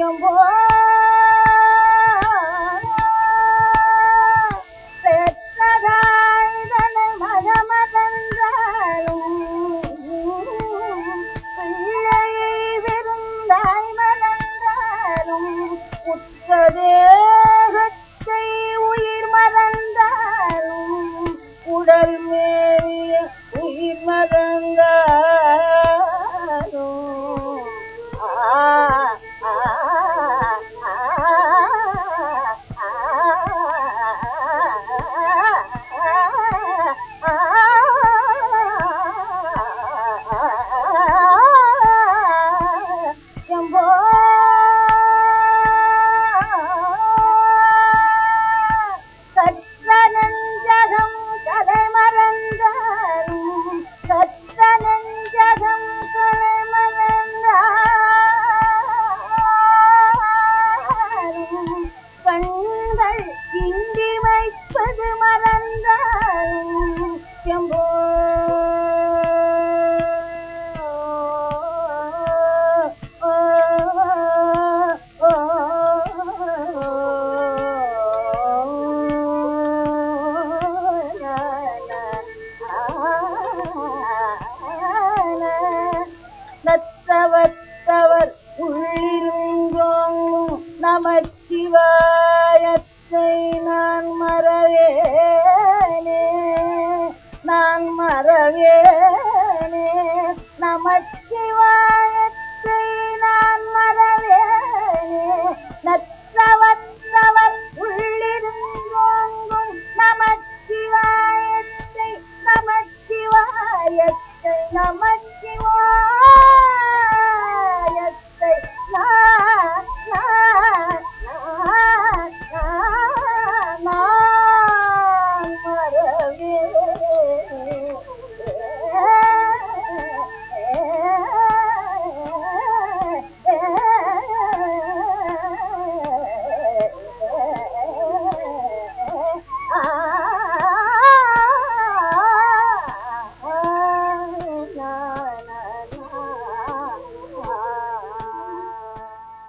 வைக்கும்போ உத்ததேகத்தை உயிர் மறந்தாலும் உடல் மேலிய உயிர் மறந்தார் நமச்சிவாயத்தை நான் மறவேனே நான் மறவேனே. நமச்சிவாயத்தை நான் மறவேனே. நற்றவற்றவர் உள்ளிருந்தோங்கும் நமச்சிவாயத்தை நமச்சிவாயத்தை நம Yeah.